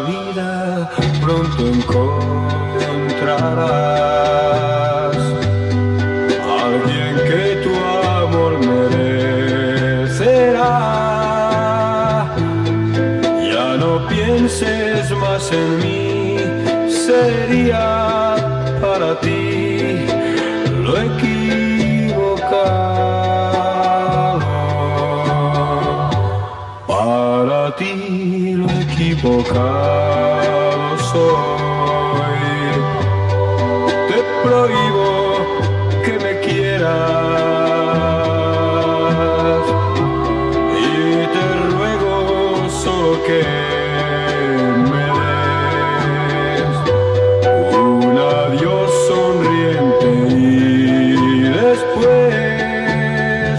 vida pronto encontrarás alguien que tu amor merecerá. Ya no pienses más en mí, sería para ti lo equivocado. Para ti equivocado soy. Te prohíbo que me quieras y te ruego que me des un adiós sonriente después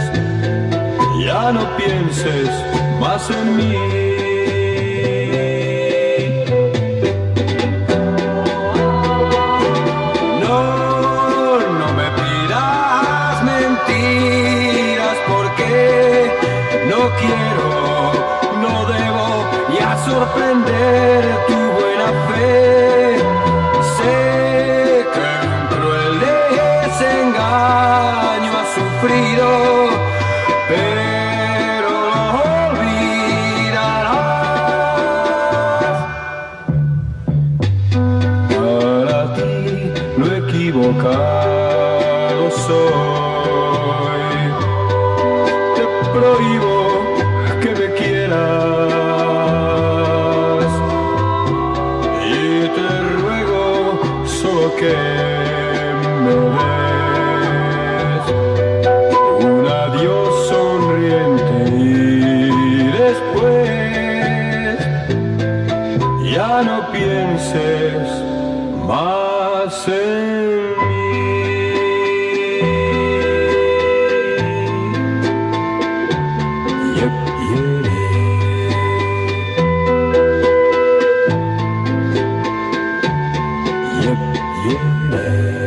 ya no pienses más en mí. No quiero, no debo ya sorprender tu buena fe. Sé que un cruel desengaño has sufrido, pero lo olvidarás. Para ti lo equivocado que me quieras. Y te ruego solo que me des un adiós sonriente y después ya no pienses más en You.